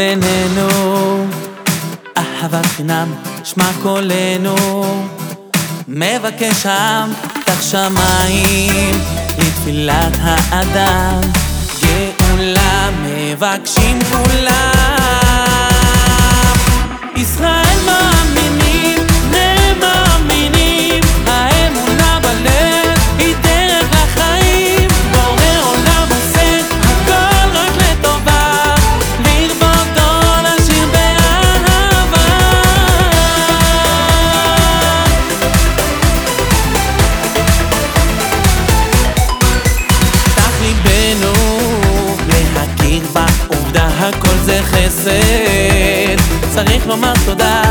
בינינו. אהבת חינם, שמע קולנו. מבקש עם תח שמיים. לתפילת האדם גאולה מבקשים כולם זה חסד. צריך לומר תודה